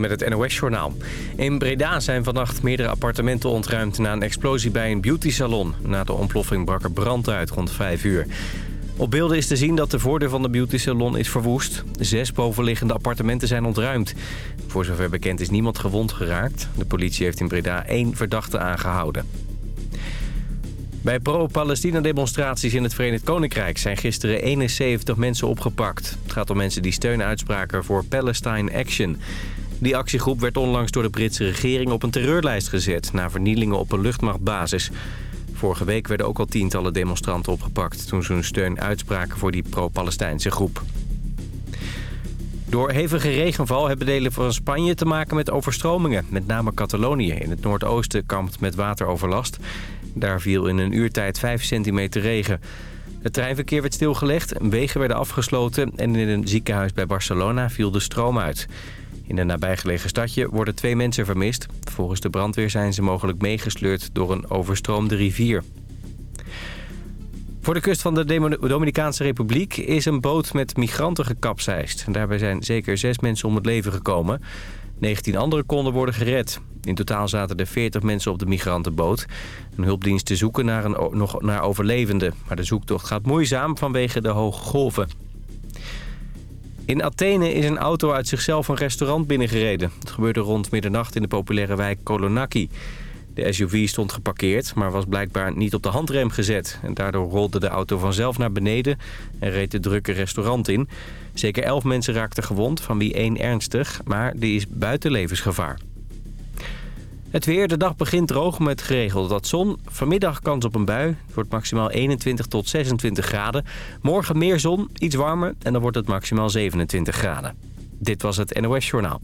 Met het NOS-journaal. In Breda zijn vannacht meerdere appartementen ontruimd... na een explosie bij een beautysalon. Na de ontploffing brak er brand uit rond 5 uur. Op beelden is te zien dat de voordeur van de beautysalon is verwoest. Zes bovenliggende appartementen zijn ontruimd. Voor zover bekend is niemand gewond geraakt. De politie heeft in Breda één verdachte aangehouden. Bij pro-Palestina-demonstraties in het Verenigd Koninkrijk... zijn gisteren 71 mensen opgepakt. Het gaat om mensen die steun uitspraken voor Palestine Action... Die actiegroep werd onlangs door de Britse regering op een terreurlijst gezet... na vernielingen op een luchtmachtbasis. Vorige week werden ook al tientallen demonstranten opgepakt... toen ze hun steun uitspraken voor die pro-Palestijnse groep. Door hevige regenval hebben delen van Spanje te maken met overstromingen. Met name Catalonië in het noordoosten kampt met wateroverlast. Daar viel in een uurtijd 5 centimeter regen. Het treinverkeer werd stilgelegd, wegen werden afgesloten... en in een ziekenhuis bij Barcelona viel de stroom uit. In een nabijgelegen stadje worden twee mensen vermist. Volgens de brandweer zijn ze mogelijk meegesleurd door een overstroomde rivier. Voor de kust van de Dominicaanse Republiek is een boot met migranten gekapseist. Daarbij zijn zeker zes mensen om het leven gekomen. 19 anderen konden worden gered. In totaal zaten er 40 mensen op de migrantenboot. Een hulpdiensten zoeken naar, een, nog naar overlevenden. Maar de zoektocht gaat moeizaam vanwege de hoge golven. In Athene is een auto uit zichzelf een restaurant binnengereden. Het gebeurde rond middernacht in de populaire wijk Kolonaki. De SUV stond geparkeerd, maar was blijkbaar niet op de handrem gezet. En daardoor rolde de auto vanzelf naar beneden en reed het drukke restaurant in. Zeker elf mensen raakten gewond, van wie één ernstig, maar die is buiten levensgevaar. Het weer, de dag begint droog met geregeld wat zon. Vanmiddag kans op een bui. Het wordt maximaal 21 tot 26 graden. Morgen meer zon, iets warmer en dan wordt het maximaal 27 graden. Dit was het NOS Journaal.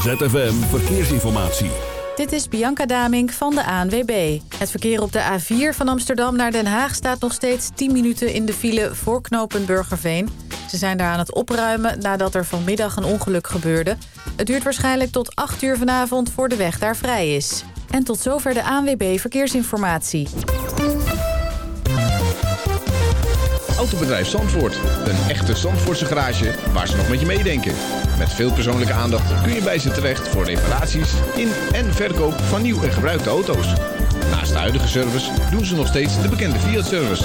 ZFM Verkeersinformatie. Dit is Bianca Damink van de ANWB. Het verkeer op de A4 van Amsterdam naar Den Haag staat nog steeds 10 minuten in de file voor knooppunt Burgerveen. Ze zijn daar aan het opruimen nadat er vanmiddag een ongeluk gebeurde. Het duurt waarschijnlijk tot 8 uur vanavond voor de weg daar vrij is. En tot zover de ANWB Verkeersinformatie. Autobedrijf Zandvoort. Een echte Zandvoortse garage waar ze nog met je meedenken. Met veel persoonlijke aandacht kun je bij ze terecht voor reparaties in en verkoop van nieuw en gebruikte auto's. Naast de huidige service doen ze nog steeds de bekende Fiat-service.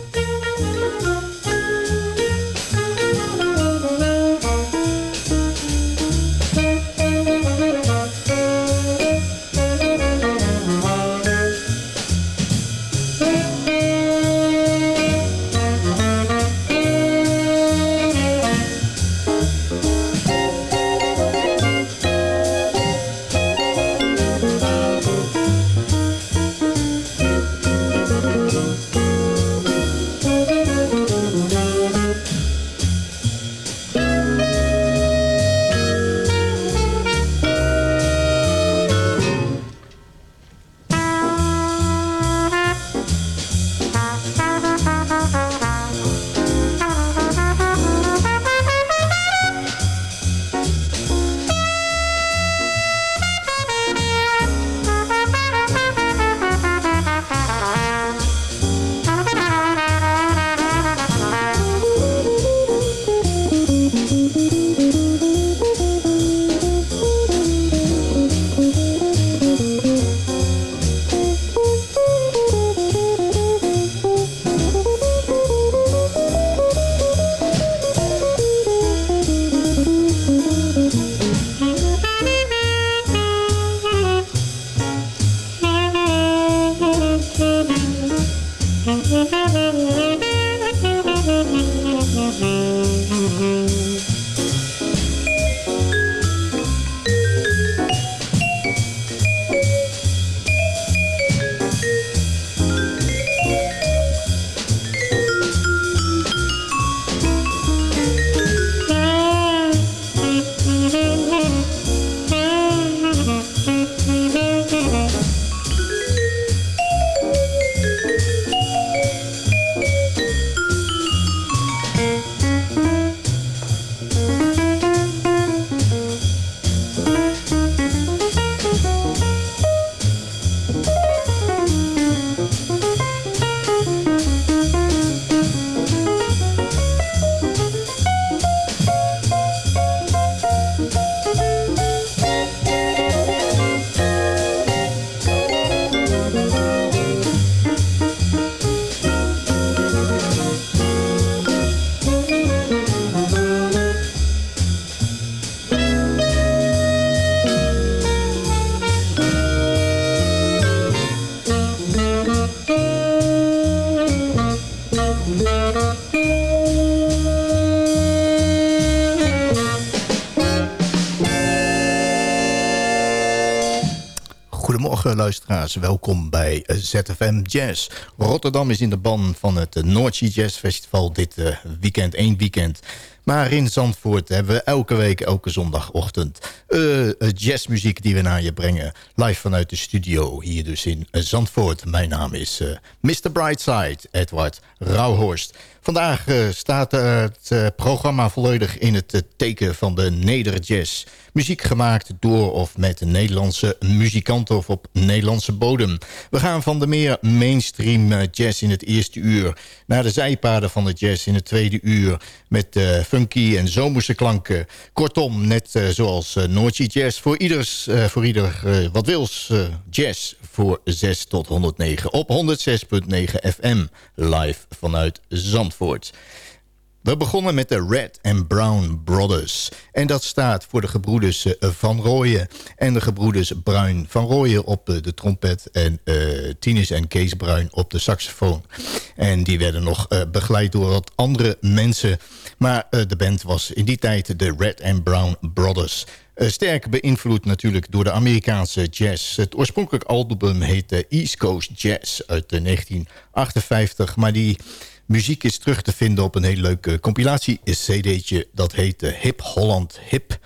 Luisteraars, welkom bij ZFM Jazz. Rotterdam is in de ban van het Noordzee Jazz Festival dit eh, weekend, één weekend. Maar in Zandvoort hebben we elke week, elke zondagochtend... Uh, jazzmuziek die we naar je brengen. Live vanuit de studio, hier dus in Zandvoort. Mijn naam is Mr. Brightside, Edward Rauhorst. Vandaag staat het programma volledig in het teken van de nederjazz. Muziek gemaakt door of met Nederlandse muzikanten of op Nederlandse bodem. We gaan van de meer mainstream jazz in het eerste uur... naar de zijpaden van de jazz in het tweede uur... met funky en zomerse klanken. Kortom, net uh, zoals uh, Jazz. Voor, ieders, voor ieder wat wils jazz voor 6 tot 109 op 106.9 FM. Live vanuit Zandvoort. We begonnen met de Red and Brown Brothers. En dat staat voor de gebroeders eh, Van Rooyen en de gebroeders Bruin. Van Rooyen op eh, de trompet en uh, Tinus en Kees Bruin op de saxofoon. En die werden nog begeleid door wat andere mensen. Maar de band was in die tijd de Red and Brown Brothers. sterk beïnvloed natuurlijk door de Amerikaanse jazz. Het oorspronkelijk album heette East Coast Jazz uit 1958. Maar die Muziek is terug te vinden op een hele leuke compilatie-cd'tje. Dat heet Hip Holland Hip.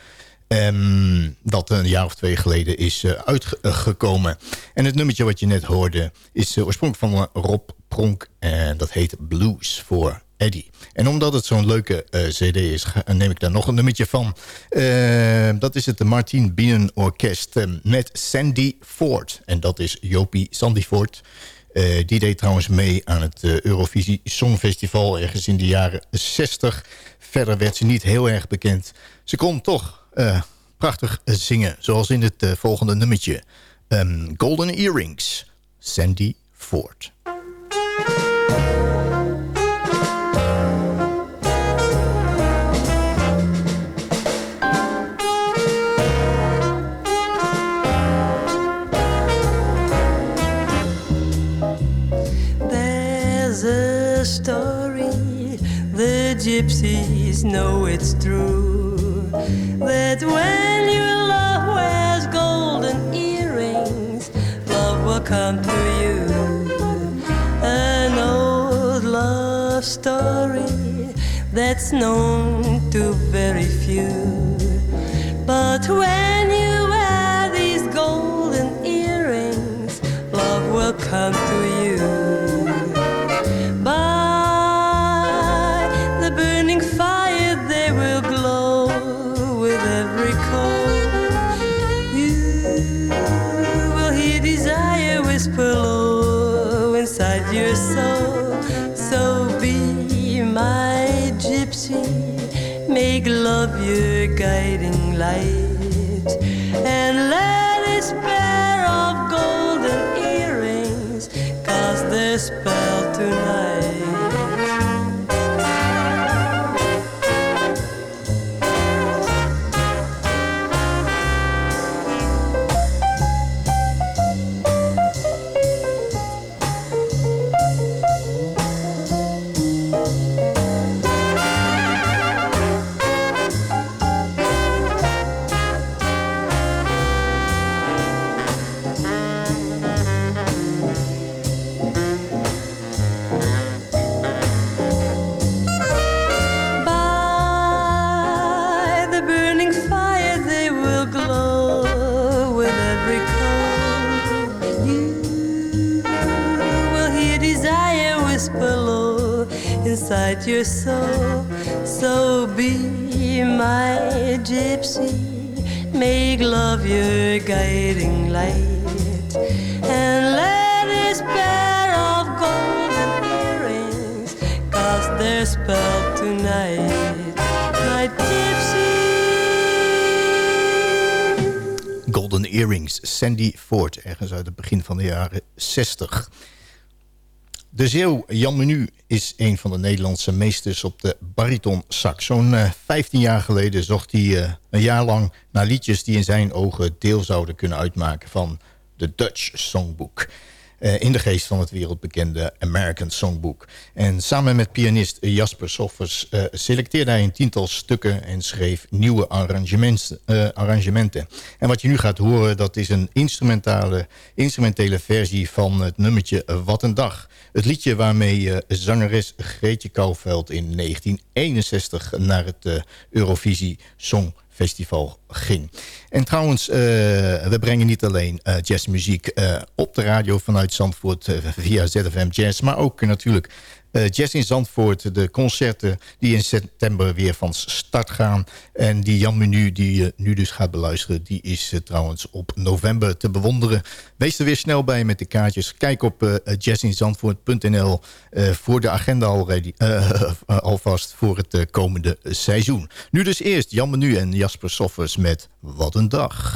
Um, dat een jaar of twee geleden is uh, uitgekomen. En het nummertje wat je net hoorde is uh, oorspronkelijk van Rob Pronk. En dat heet Blues voor Eddie. En omdat het zo'n leuke cd is, neem ik daar nog een nummertje van. Ehm, dat is het Martin Bienen Orkest met Sandy Ford. En dat is Jopie Sandy Ford... Uh, die deed trouwens mee aan het uh, Eurovisie Songfestival ergens in de jaren 60. Verder werd ze niet heel erg bekend. Ze kon toch uh, prachtig zingen, zoals in het volgende nummertje. Um, Golden Earrings, Sandy Ford. Know it's true that when your love wears golden earrings, love will come to you. An old love story that's known to very few. But when you wear these golden earrings, love will come to you. Your soul. So be my gypsy, make love your guiding light, and let this pair of golden earrings cast their spell tonight, my gypsy. Golden Earrings, Sandy Ford, ergens uit het begin van de jaren 60. De Zeeuw Jan Menu is een van de Nederlandse meesters op de bariton sax. Zo'n uh, eh, 15 jaar geleden zocht hij uh, een jaar lang naar liedjes... die in zijn ogen deel zouden kunnen uitmaken van de Dutch Songbook. In de geest van het wereldbekende American Songbook. En samen met pianist Jasper Soffers selecteerde hij een tiental stukken... en schreef nieuwe arrangementen, arrangementen. En wat je nu gaat horen, dat is een instrumentale, instrumentele versie van het nummertje Wat een Dag... Het liedje waarmee zangeres Greetje Kouwveld in 1961 naar het Eurovisie Songfestival ging. En trouwens, uh, we brengen niet alleen jazzmuziek op de radio vanuit Zandvoort via ZFM Jazz... maar ook natuurlijk uh, Jazz in Zandvoort, de concerten die in september weer van start gaan. En die Jan Menu, die je nu dus gaat beluisteren... die is uh, trouwens op november te bewonderen. Wees er weer snel bij met de kaartjes. Kijk op uh, voor de agenda alvast voor het komende seizoen. Nu dus eerst Jan Menu en Jasper Soffers met Wat een Dag.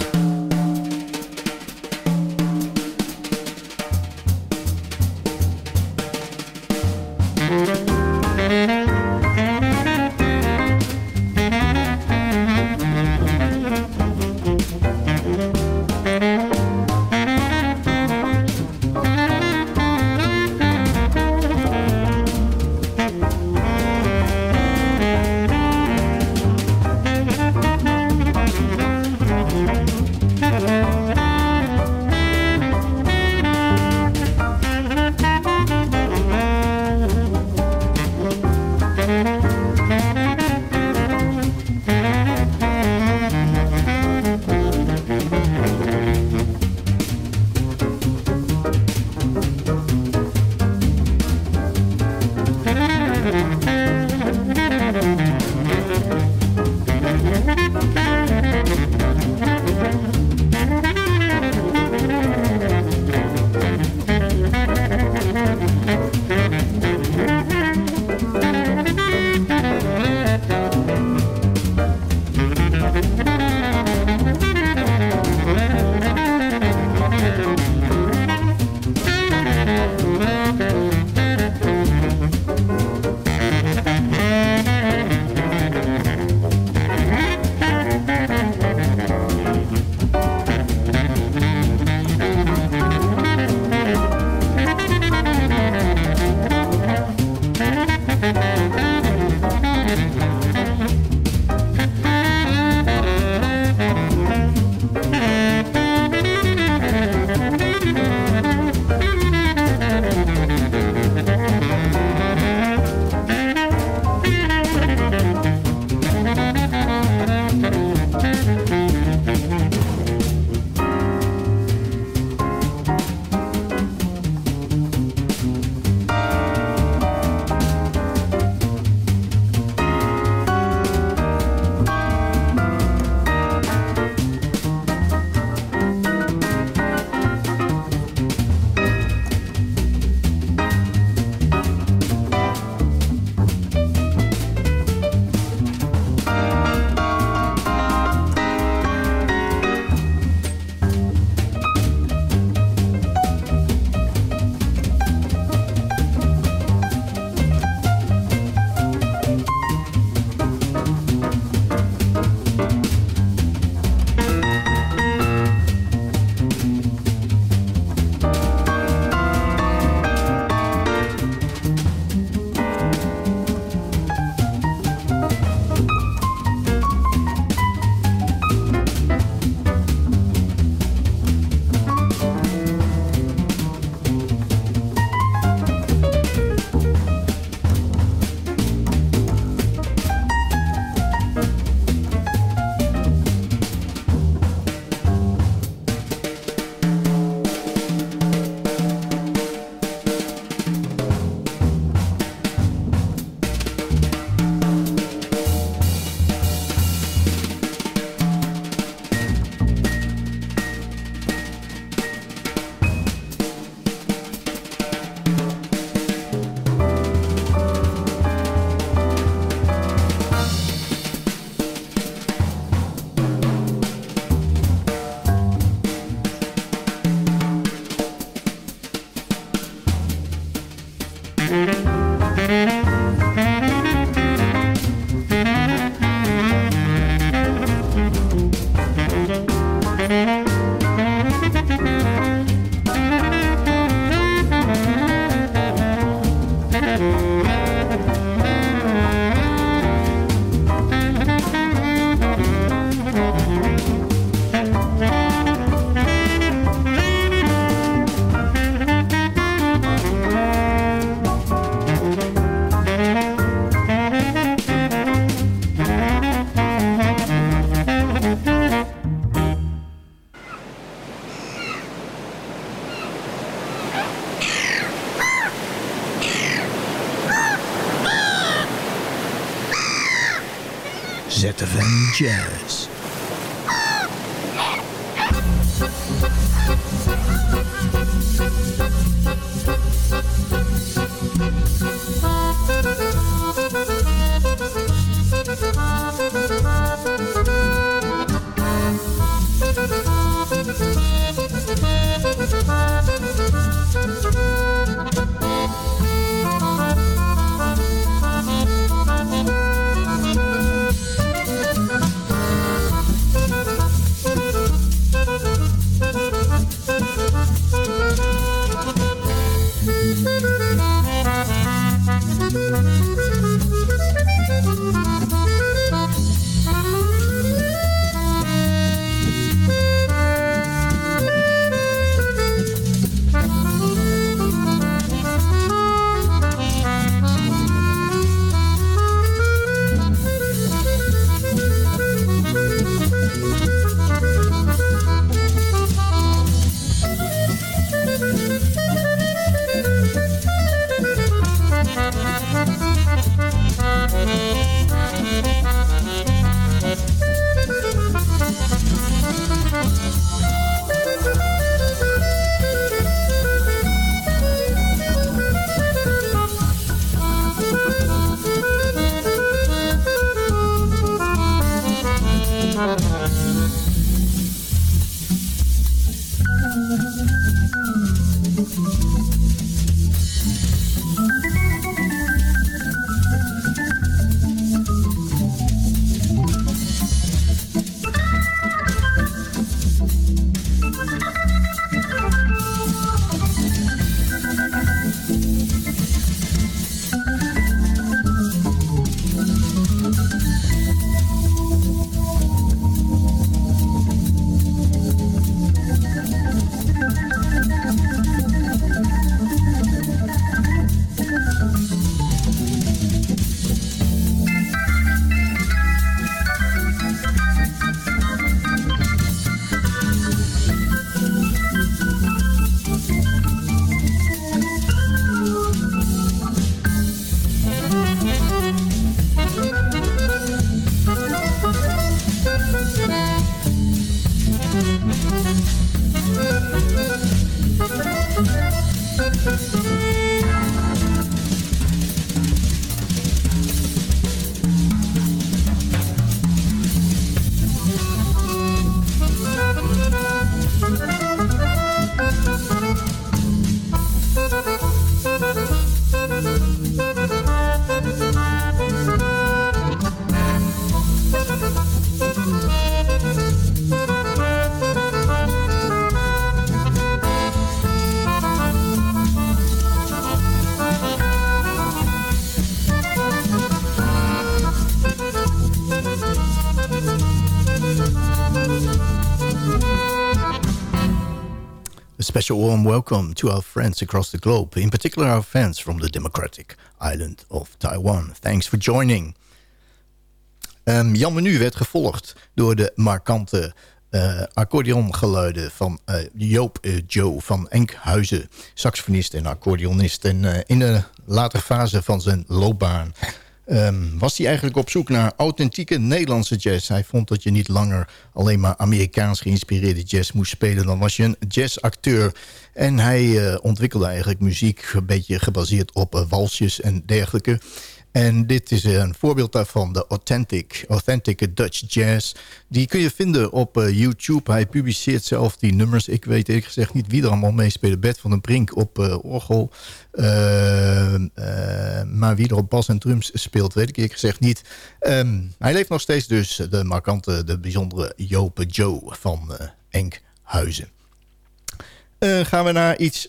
Jazz. Special warm welcome to our friends across the globe, in particular our fans from the democratic island of Taiwan. Thanks for joining. Um, Jan Menu werd gevolgd door de markante uh, accordeongeluiden van uh, Joop uh, Joe van Enkhuizen, saxofonist en accordeonist. En in de latere fase van zijn loopbaan Um, was hij eigenlijk op zoek naar authentieke Nederlandse jazz. Hij vond dat je niet langer alleen maar Amerikaans geïnspireerde jazz moest spelen. Dan was je een jazzacteur. En hij uh, ontwikkelde eigenlijk muziek een beetje gebaseerd op uh, walsjes en dergelijke. En dit is een voorbeeld daarvan, de Authentic, Authentic Dutch Jazz. Die kun je vinden op uh, YouTube. Hij publiceert zelf die nummers. Ik weet eerlijk gezegd niet wie er allemaal meespeelt. Bert van den Brink op uh, orgel. Uh, maar wie er op bas en drums speelt, weet ik eerlijk gezegd niet. Um, hij leeft nog steeds dus, de markante, de bijzondere Jope Joe van Enkhuizen. gaan we naar iets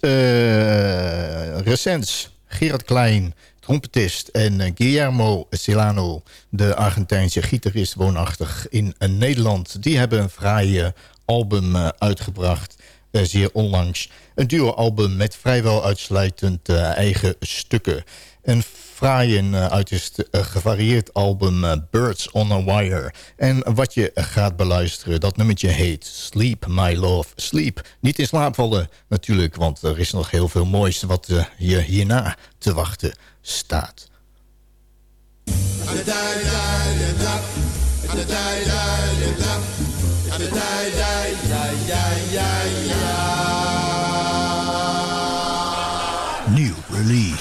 recents. Gerard Klein trompetist. En uh, Guillermo Silano, de Argentijnse gitarist woonachtig in uh, Nederland... die hebben een fraaie album uh, uitgebracht, zeer onlangs. Een duo-album met vrijwel uitsluitend eigen stukken. Een fraai en uiterst gevarieerd album Birds on a Wire. En wat je gaat beluisteren, dat nummertje heet Sleep My Love Sleep. Niet in slaap vallen natuurlijk, want er is nog heel veel moois wat je hierna te wachten staat. New release.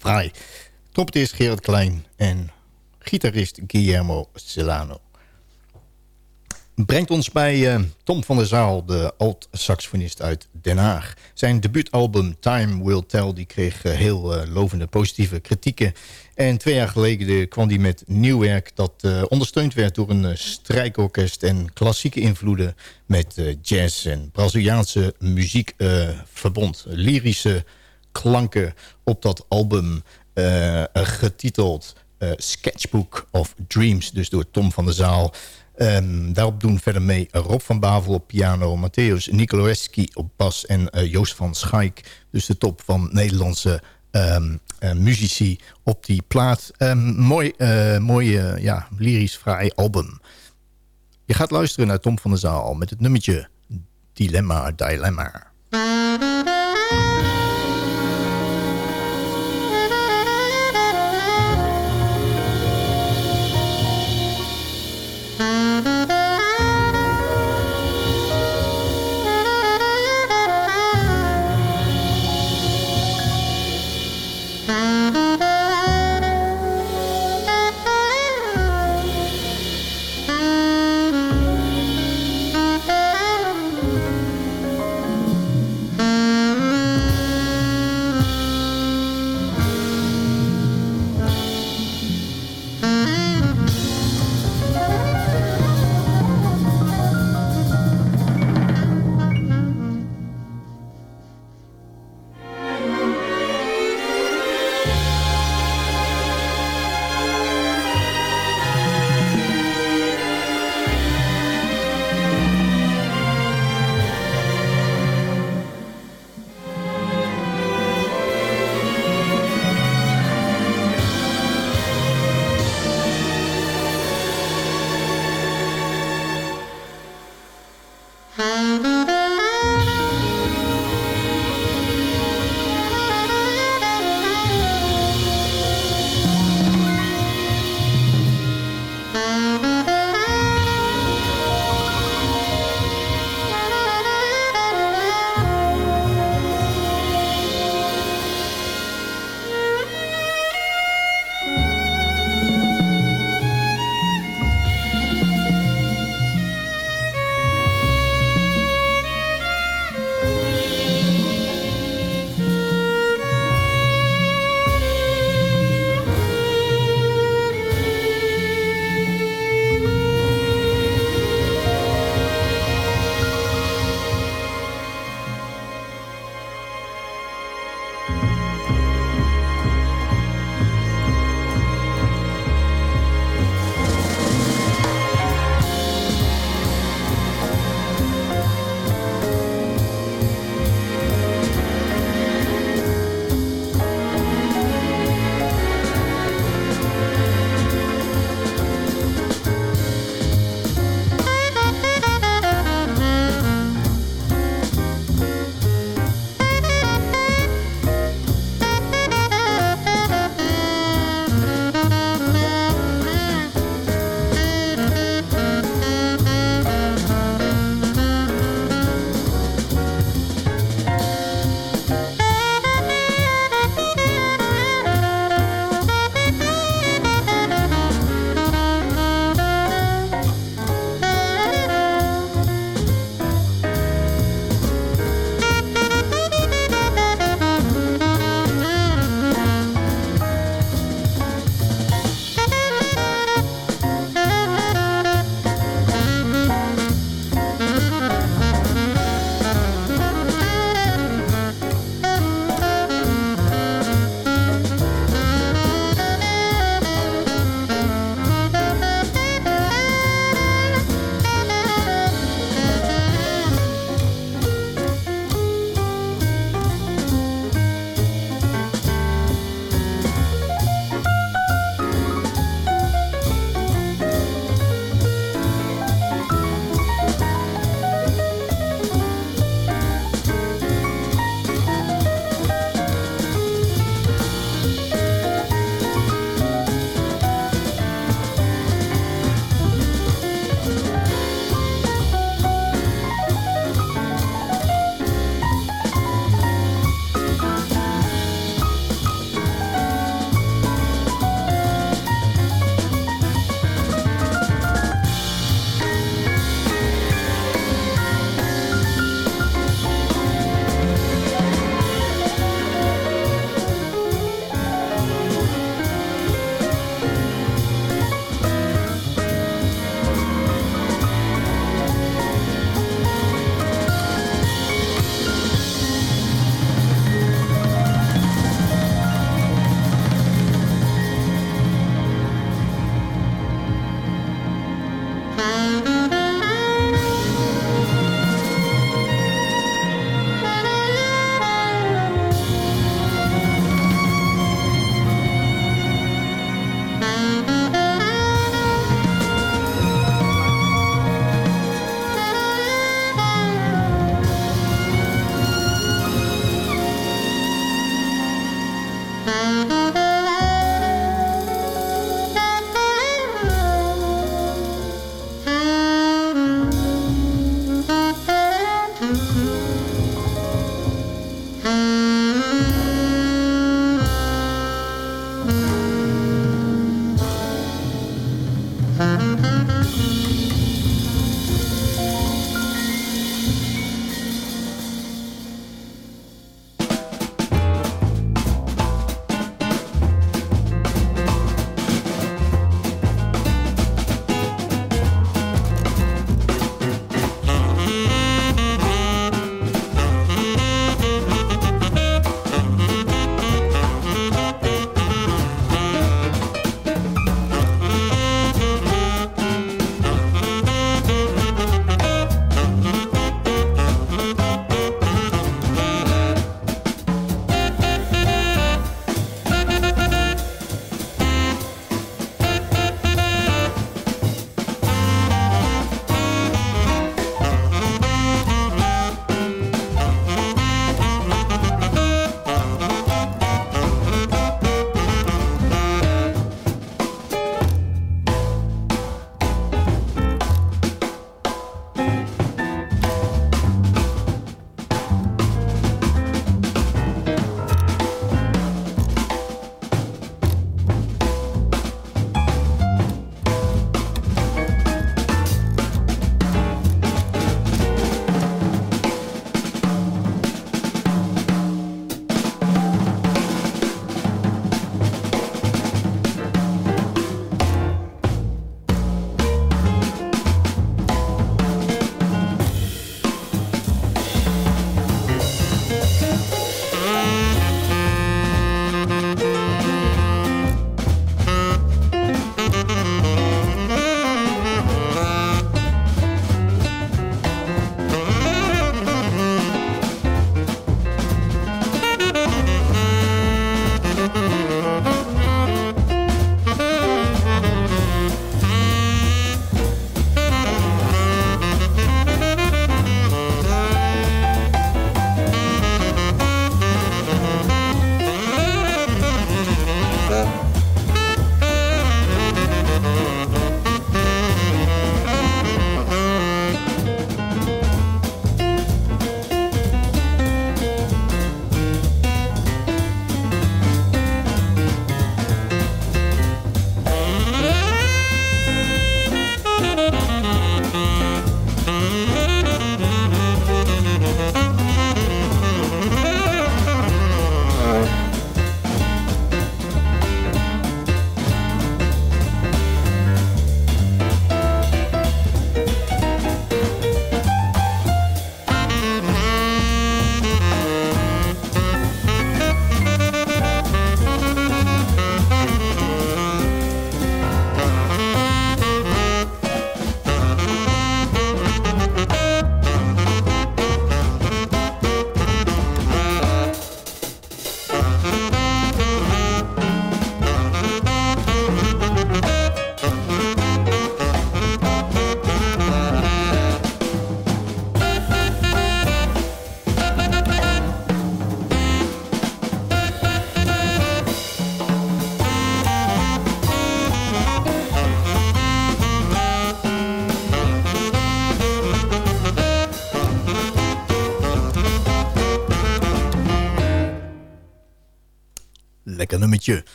Fraai. Trompetist Gerard Klein en gitarist Guillermo Celano. Brengt ons bij eh, Tom van der Zaal, de alt-saxofonist uit Den Haag. Zijn debuutalbum Time Will Tell die kreeg eh, heel eh, lovende positieve kritieken. En twee jaar geleden kwam hij met nieuw werk... dat ondersteund werd door een strijkorkest en klassieke invloeden... met jazz en Braziliaanse muziek verbond. Lyrische klanken op dat album eh, getiteld eh, Sketchbook of Dreams. Dus door Tom van der Zaal. Ehm, daarop doen verder mee Rob van Bavel op piano... Matthäus Nicoloeski op bas en eh, Joost van Schaik. Dus de top van Nederlandse eh, muzici op die plaat. Ehm, mooi, mooi eh, ja, lyrisch fraai album. Je gaat luisteren naar Tom van der Zaal met het nummertje Dilemma Dilemma.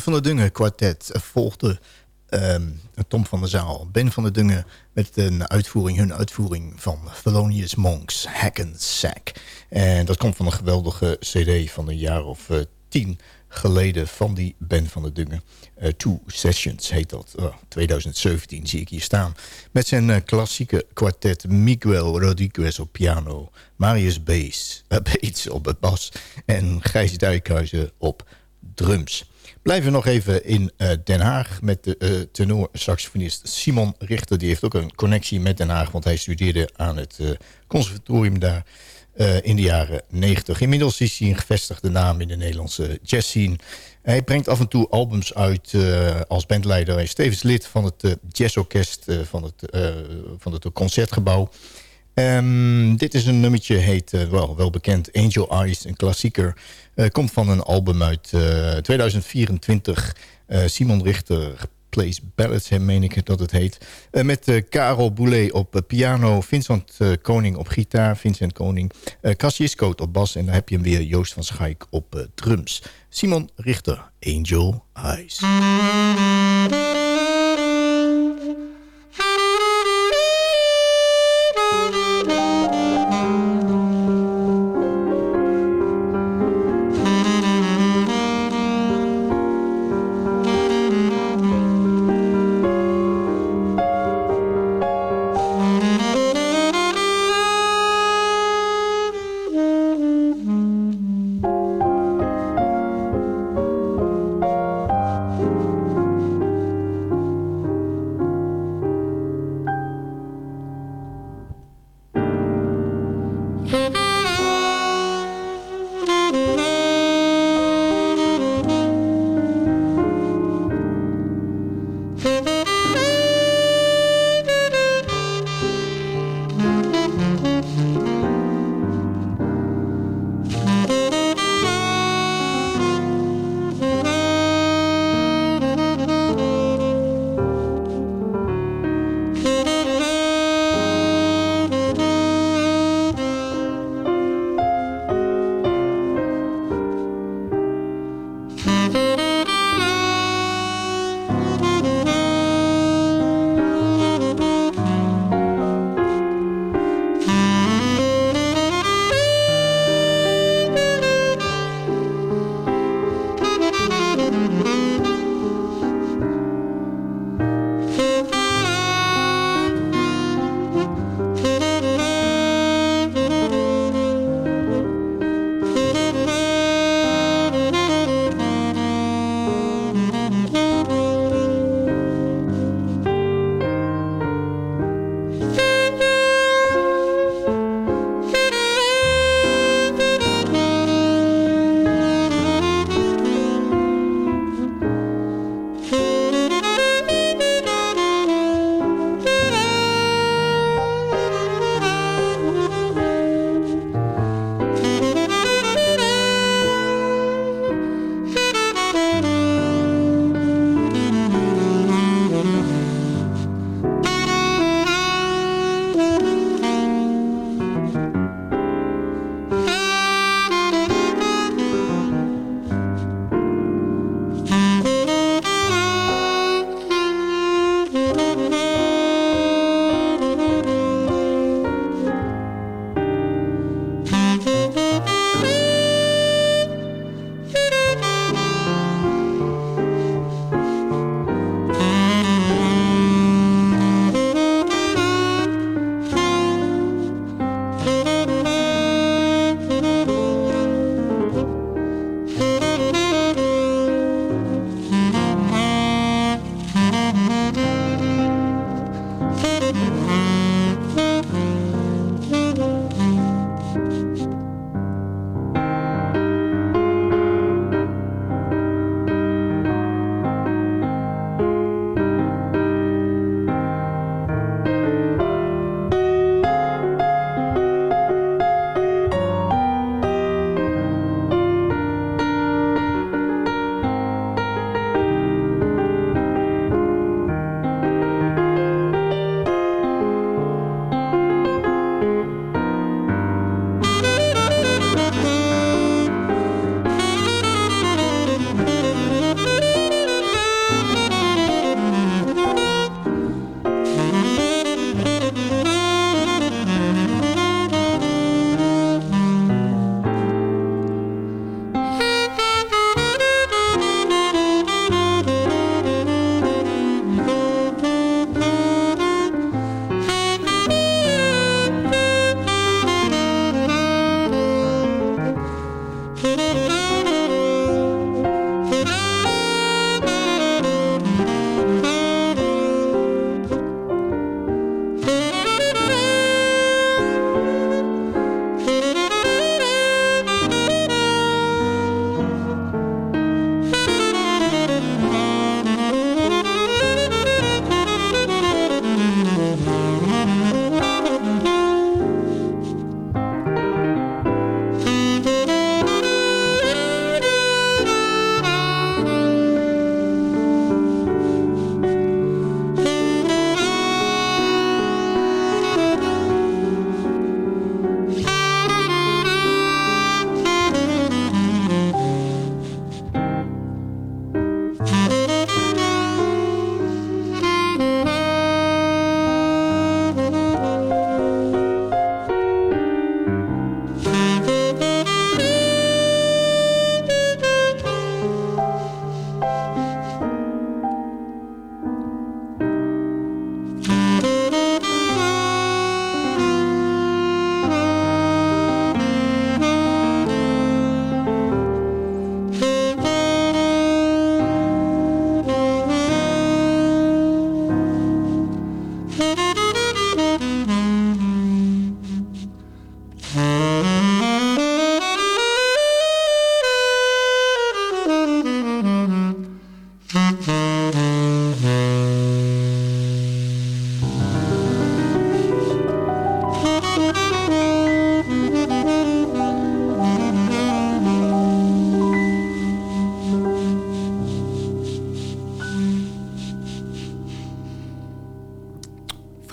Ben van der Dungen kwartet volgde um, Tom van der Zaal. Ben van der Dungen met een uitvoering, hun uitvoering van Thelonious Monks, Hack and Sack. En dat komt van een geweldige cd van een jaar of uh, tien geleden van die Ben van der Dungen. Uh, Two Sessions heet dat. Uh, 2017 zie ik hier staan. Met zijn uh, klassieke kwartet Miguel Rodriguez op piano. Marius Beets op het bas. En Gijs Dijkhuizen op drums. Blijven nog even in uh, Den Haag met de uh, tenor-saxofonist Simon Richter. Die heeft ook een connectie met Den Haag, want hij studeerde aan het uh, conservatorium daar in de jaren 90. Inmiddels is hij een gevestigde naam in de Nederlandse jazzscene. Hij brengt af en toe albums uit als bandleider. Hij is tevens lid van het jazzorkest van, het, van het Concertgebouw. Um, dit is een nummertje, heet wel, wel bekend Angel Eyes, een klassieker. Uh, komt van een album uit uh, 2024. Uh, Simon Richter Plays Ballads, meen ik dat het heet. Uh, met Karel Boulet op piano, Vincent Koning op gitaar, Vincent Koning, Cassius Coat op bas en dan heb je hem weer Joost van Schaik op drums. Simon Richter, Angel Eyes.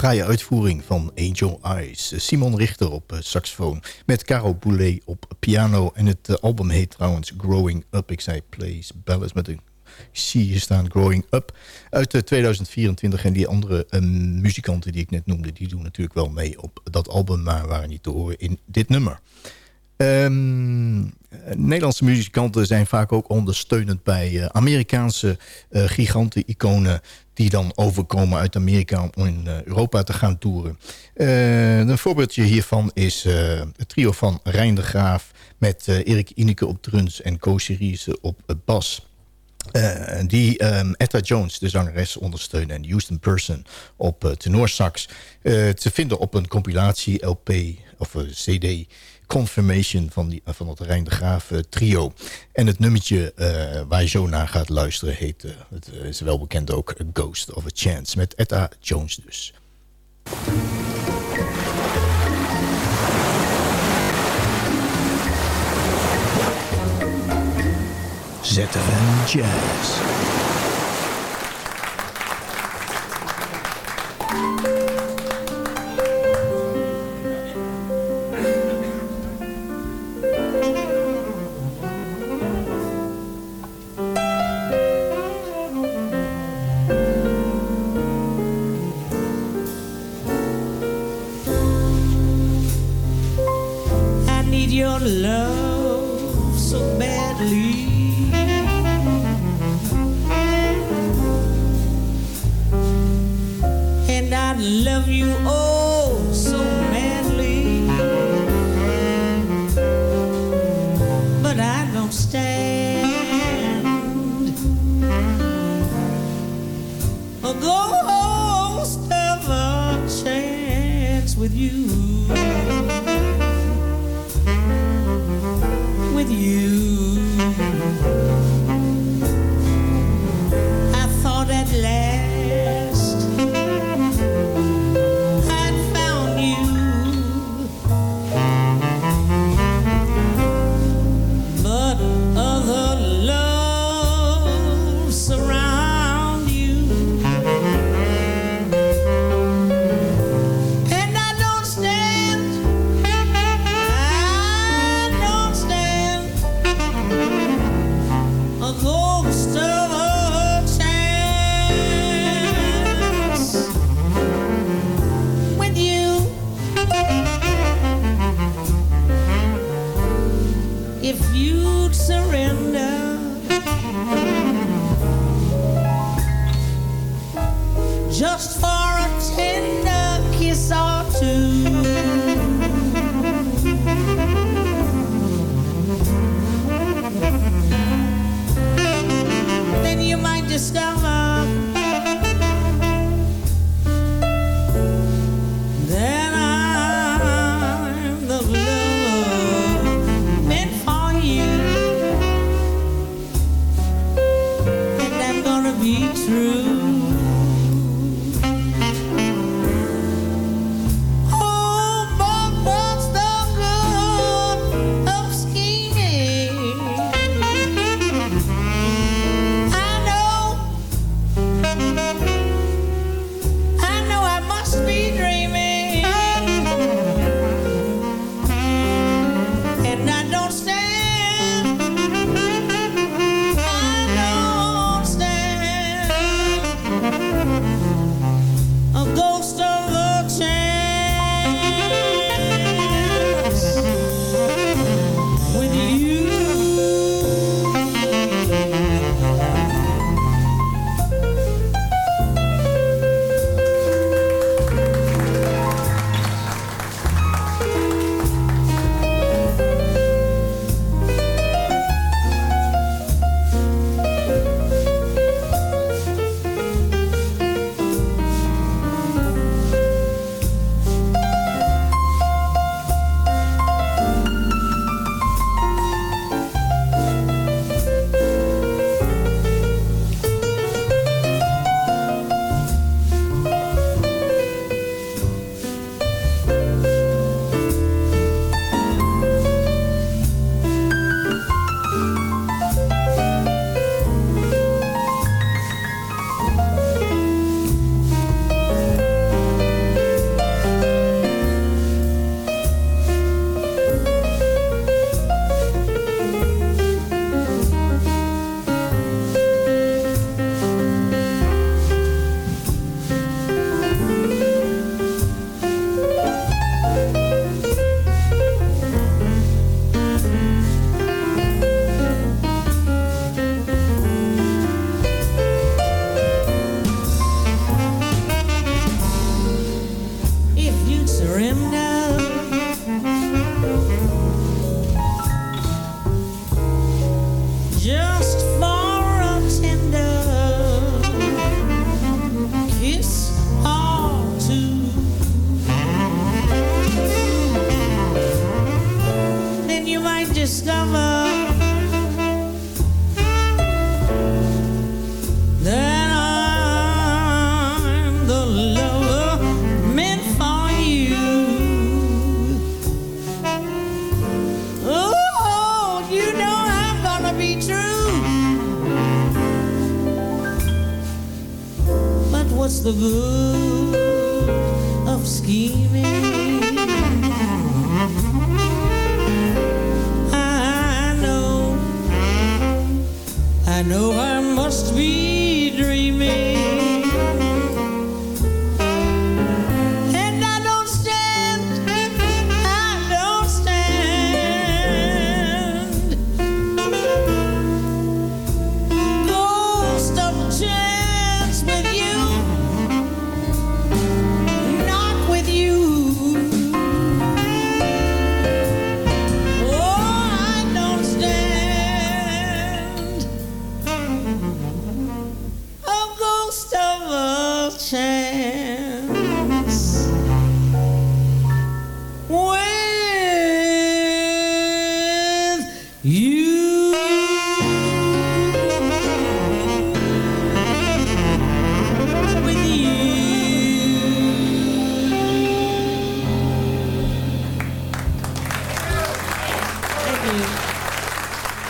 Fraaie uitvoering van Angel Eyes. Simon Richter op uh, saxofoon met Caro Boulet op piano. En het uh, album heet trouwens Growing Up. Ik zei Plays Ballads met een zie hier staan Growing Up uit 2024. En die andere muzikanten die ik net noemde... die doen natuurlijk wel mee op dat album... maar waren niet te horen in dit nummer. Um, Nederlandse muzikanten zijn vaak ook ondersteunend bij uh, Amerikaanse uh, giganten, iconen die dan overkomen uit Amerika om in uh, Europa te gaan toeren. een voorbeeldje hiervan is het trio van Rijn de Graaf met Erik Ineke op drums en Co op bas. Die um, Etta Jones, de zangeres, ondersteunen. En Houston Person op uh, tenorsax. Uh, te vinden op een compilatie LP of CD Confirmation van, die, van het Rijn de Graaf trio. En het nummertje waar je zo naar gaat luisteren heet, het is wel bekend ook, Ghost of a Chance. Met Etta Jones dus. ZFM Jazz.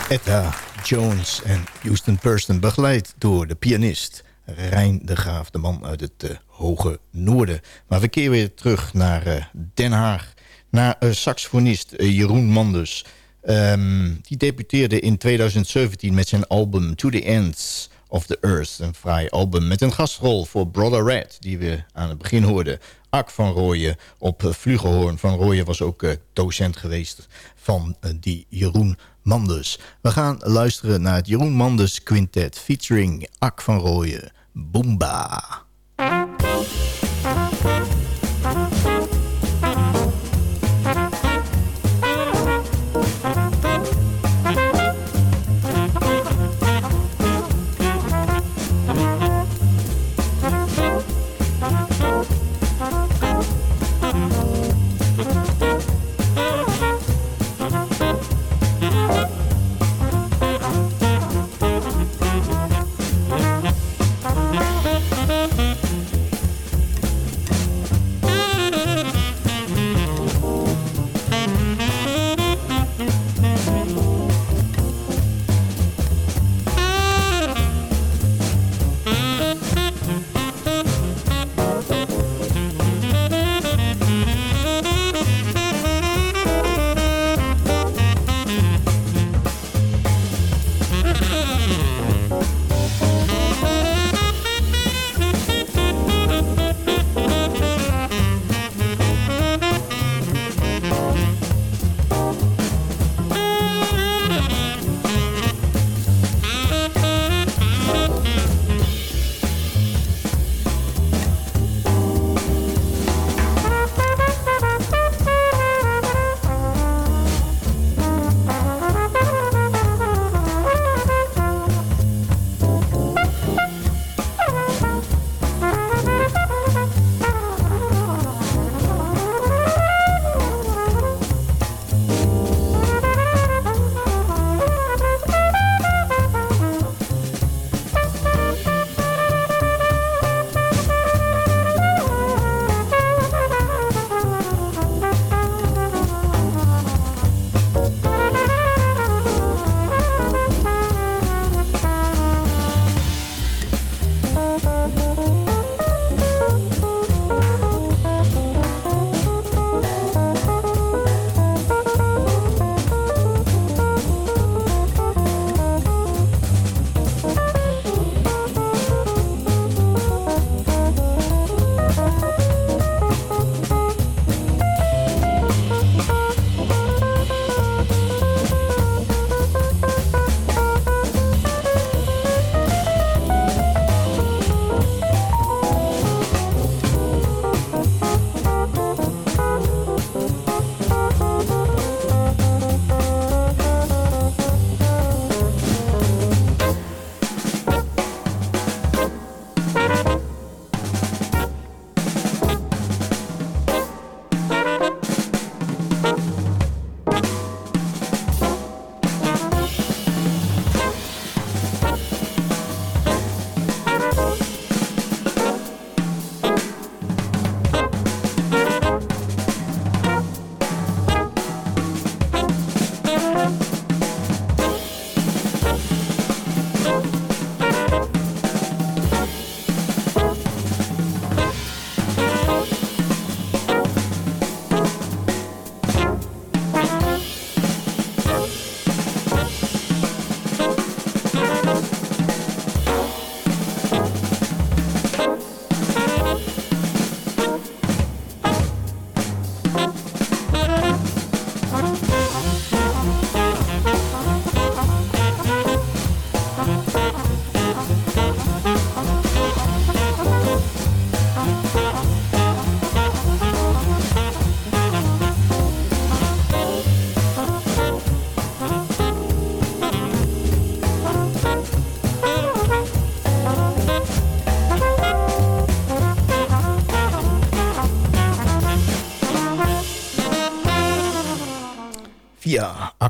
Etta Jones en Houston Person, begeleid door de pianist Rijn de Graaf, de man uit het eh, hoge noorden. Maar we keren weer terug naar eh, Den Haag, naar eh, saxofonist Jeroen Manders. Ehm, die debuteerde in 2017 met zijn album To the Ends of the Earth. Een fraai album met een gastrol voor Brother Red, die we aan het begin hoorden. Ak van Rooyen op uh, Vlugelhoorn. Van Rooyen was ook eh, docent geweest van eh, die Jeroen Manders. We gaan luisteren naar het Jeroen Manders Quintet featuring Ak van Rooyen. Boomba.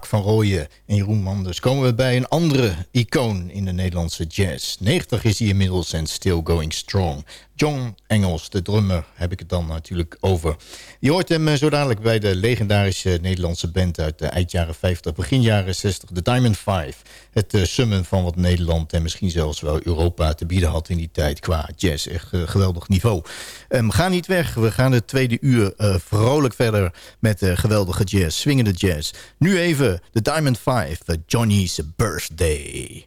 Van Rooyen en Jeroen Manders komen we bij een andere icoon in de Nederlandse jazz. 90 is hij inmiddels en still going strong. John Engels, de drummer, heb ik het dan natuurlijk over. Je hoort hem eh, zo dadelijk bij de legendarische Nederlandse band uit de eind jaren 50, begin jaren 60, de Diamond Five. Het uh, summen van wat Nederland en misschien zelfs wel Europa te bieden had in die tijd qua jazz. Echt geweldig niveau. Um, ga niet weg, we gaan het tweede uur vrolijk verder met geweldige jazz, swingende jazz. Nu even de Diamond Five, Johnny's Birthday.